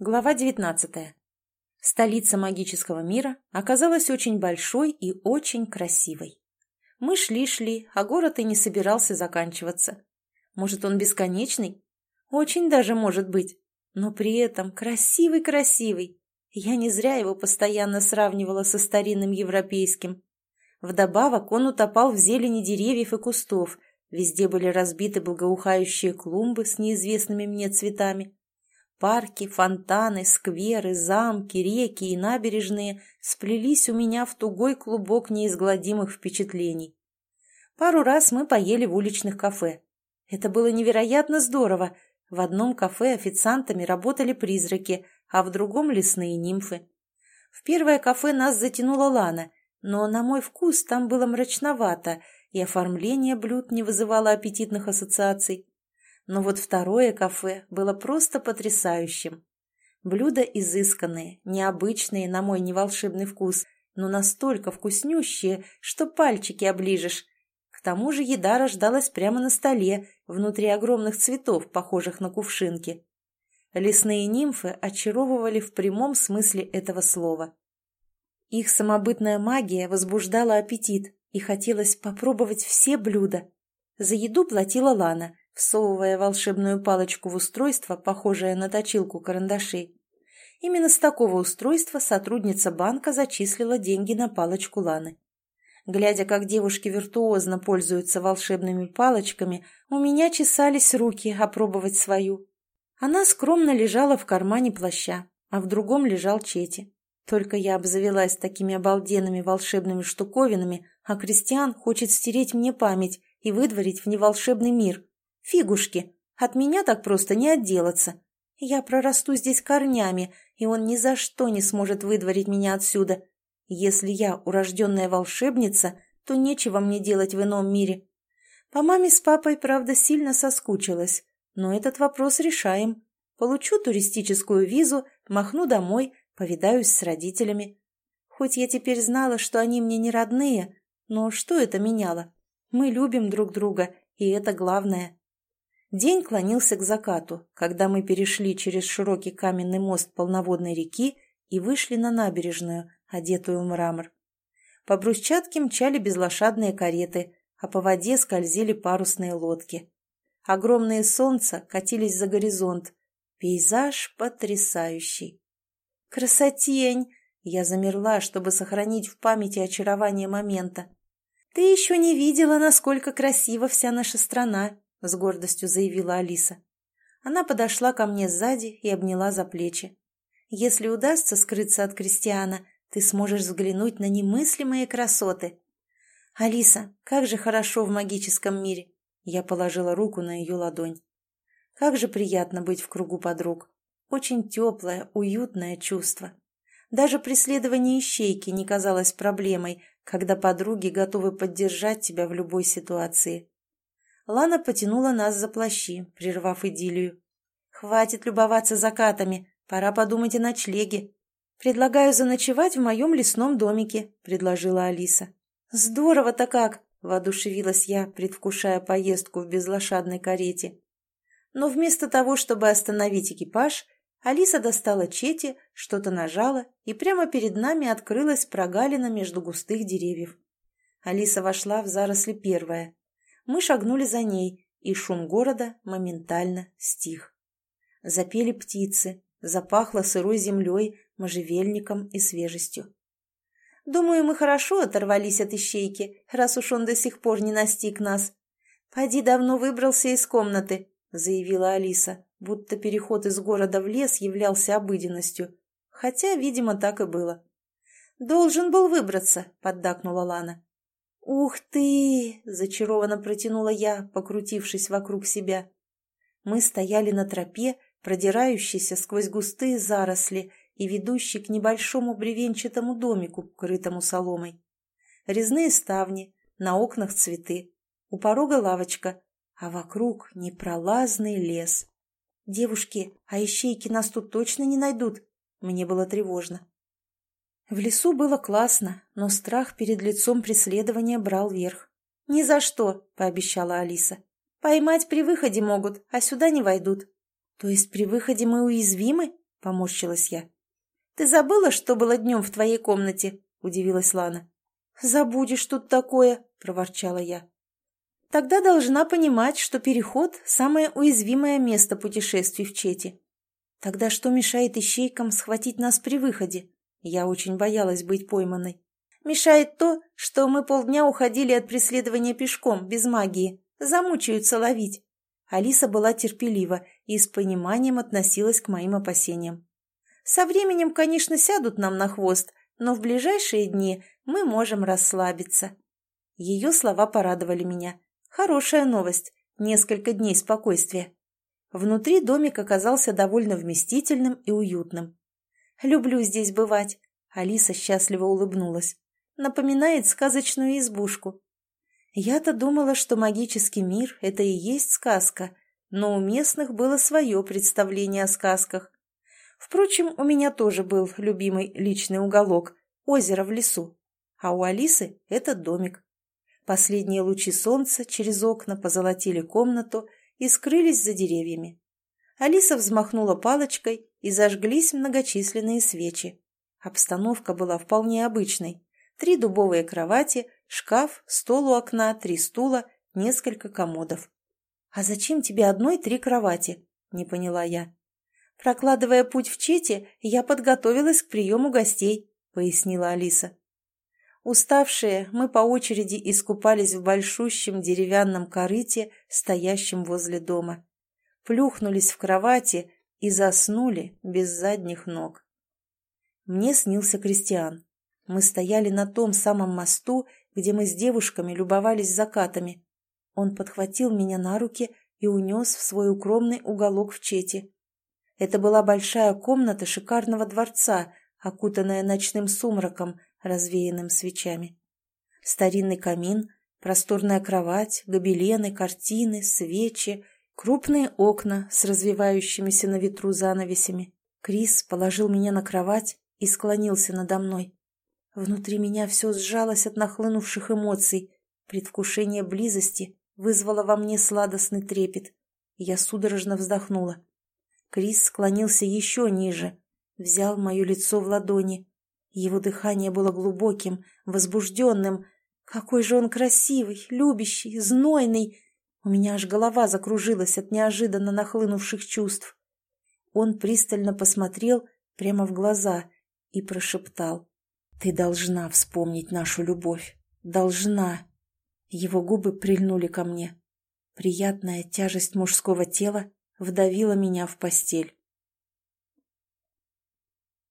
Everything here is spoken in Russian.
Глава 19. Столица магического мира оказалась очень большой и очень красивой. Мы шли-шли, а город и не собирался заканчиваться. Может, он бесконечный? Очень даже может быть. Но при этом красивый-красивый. Я не зря его постоянно сравнивала со старинным европейским. Вдобавок он утопал в зелени деревьев и кустов. Везде были разбиты благоухающие клумбы с неизвестными мне цветами Парки, фонтаны, скверы, замки, реки и набережные сплелись у меня в тугой клубок неизгладимых впечатлений. Пару раз мы поели в уличных кафе. Это было невероятно здорово. В одном кафе официантами работали призраки, а в другом — лесные нимфы. В первое кафе нас затянула Лана, но, на мой вкус, там было мрачновато, и оформление блюд не вызывало аппетитных ассоциаций. Но вот второе кафе было просто потрясающим. Блюда изысканные, необычные на мой неволшебный вкус, но настолько вкуснющие, что пальчики оближешь. К тому же еда рождалась прямо на столе, внутри огромных цветов, похожих на кувшинки. Лесные нимфы очаровывали в прямом смысле этого слова. Их самобытная магия возбуждала аппетит, и хотелось попробовать все блюда. За еду платила Лана, всовывая волшебную палочку в устройство, похожее на точилку карандашей. Именно с такого устройства сотрудница банка зачислила деньги на палочку Ланы. Глядя, как девушки виртуозно пользуются волшебными палочками, у меня чесались руки опробовать свою. Она скромно лежала в кармане плаща, а в другом лежал Чети. Только я обзавелась такими обалденными волшебными штуковинами, а Кристиан хочет стереть мне память и выдворить в неволшебный мир, Фигушки, от меня так просто не отделаться. Я прорасту здесь корнями, и он ни за что не сможет выдворить меня отсюда. Если я урожденная волшебница, то нечего мне делать в ином мире. По маме с папой, правда, сильно соскучилась, но этот вопрос решаем. Получу туристическую визу, махну домой, повидаюсь с родителями. Хоть я теперь знала, что они мне не родные, но что это меняло? Мы любим друг друга, и это главное. День клонился к закату, когда мы перешли через широкий каменный мост полноводной реки и вышли на набережную, одетую в мрамор. По брусчатке мчали безлошадные кареты, а по воде скользили парусные лодки. Огромные солнца катились за горизонт. Пейзаж потрясающий. «Красотень!» Я замерла, чтобы сохранить в памяти очарование момента. «Ты еще не видела, насколько красива вся наша страна!» — с гордостью заявила Алиса. Она подошла ко мне сзади и обняла за плечи. «Если удастся скрыться от Кристиана, ты сможешь взглянуть на немыслимые красоты». «Алиса, как же хорошо в магическом мире!» Я положила руку на ее ладонь. «Как же приятно быть в кругу подруг! Очень теплое, уютное чувство!» Даже преследование ищейки не казалось проблемой, когда подруги готовы поддержать тебя в любой ситуации. Лана потянула нас за плащи, прервав идиллию. «Хватит любоваться закатами, пора подумать о ночлеге. Предлагаю заночевать в моем лесном домике», — предложила Алиса. «Здорово-то как!» — воодушевилась я, предвкушая поездку в безлошадной карете. Но вместо того, чтобы остановить экипаж, Алиса достала чети, что-то нажала, и прямо перед нами открылась прогалина между густых деревьев. Алиса вошла в заросли первая, мы шагнули за ней, и шум города моментально стих. Запели птицы, запахло сырой землей, можжевельником и свежестью. «Думаю, мы хорошо оторвались от ищейки, раз уж он до сих пор не настиг нас. Поди давно выбрался из комнаты», — заявила Алиса, будто переход из города в лес являлся обыденностью. Хотя, видимо, так и было. «Должен был выбраться», — поддакнула Лана. «Ух ты!» – зачарованно протянула я, покрутившись вокруг себя. Мы стояли на тропе, продирающейся сквозь густые заросли и ведущей к небольшому бревенчатому домику, крытому соломой. Резные ставни, на окнах цветы, у порога лавочка, а вокруг непролазный лес. «Девушки, а ищейки нас тут точно не найдут?» Мне было тревожно. В лесу было классно, но страх перед лицом преследования брал верх. «Ни за что», — пообещала Алиса. «Поймать при выходе могут, а сюда не войдут». «То есть при выходе мы уязвимы?» — поморщилась я. «Ты забыла, что было днем в твоей комнате?» — удивилась Лана. «Забудешь тут такое», — проворчала я. «Тогда должна понимать, что переход — самое уязвимое место путешествий в Чете. Тогда что мешает ищейкам схватить нас при выходе? Я очень боялась быть пойманной. Мешает то, что мы полдня уходили от преследования пешком, без магии. Замучаются ловить». Алиса была терпелива и с пониманием относилась к моим опасениям. Со временем, конечно, сядут нам на хвост, но в ближайшие дни мы можем расслабиться. Ее слова порадовали меня. Хорошая новость. Несколько дней спокойствия. Внутри домик оказался довольно вместительным и уютным. «Люблю здесь бывать», — Алиса счастливо улыбнулась. «Напоминает сказочную избушку». Я-то думала, что магический мир — это и есть сказка, но у местных было свое представление о сказках. Впрочем, у меня тоже был любимый личный уголок – озеро в лесу. А у Алисы – это домик. Последние лучи солнца через окна позолотили комнату и скрылись за деревьями. Алиса взмахнула палочкой, и зажглись многочисленные свечи. Обстановка была вполне обычной. Три дубовые кровати, шкаф, стол у окна, три стула, несколько комодов. «А зачем тебе одной три кровати?» – не поняла я. «Прокладывая путь в Чете, я подготовилась к приему гостей», — пояснила Алиса. Уставшие, мы по очереди искупались в большущем деревянном корыте, стоящем возле дома. Плюхнулись в кровати и заснули без задних ног. Мне снился Кристиан. Мы стояли на том самом мосту, где мы с девушками любовались закатами. Он подхватил меня на руки и унес в свой укромный уголок в Чете. Это была большая комната шикарного дворца, окутанная ночным сумраком, развеянным свечами. Старинный камин, просторная кровать, гобелены, картины, свечи, крупные окна с развивающимися на ветру занавесями. Крис положил меня на кровать и склонился надо мной. Внутри меня все сжалось от нахлынувших эмоций. Предвкушение близости вызвало во мне сладостный трепет. Я судорожно вздохнула. Крис склонился еще ниже, взял мое лицо в ладони. Его дыхание было глубоким, возбужденным. Какой же он красивый, любящий, знойный! У меня аж голова закружилась от неожиданно нахлынувших чувств. Он пристально посмотрел прямо в глаза и прошептал. «Ты должна вспомнить нашу любовь. Должна!» Его губы прильнули ко мне. Приятная тяжесть мужского тела вдавила меня в постель.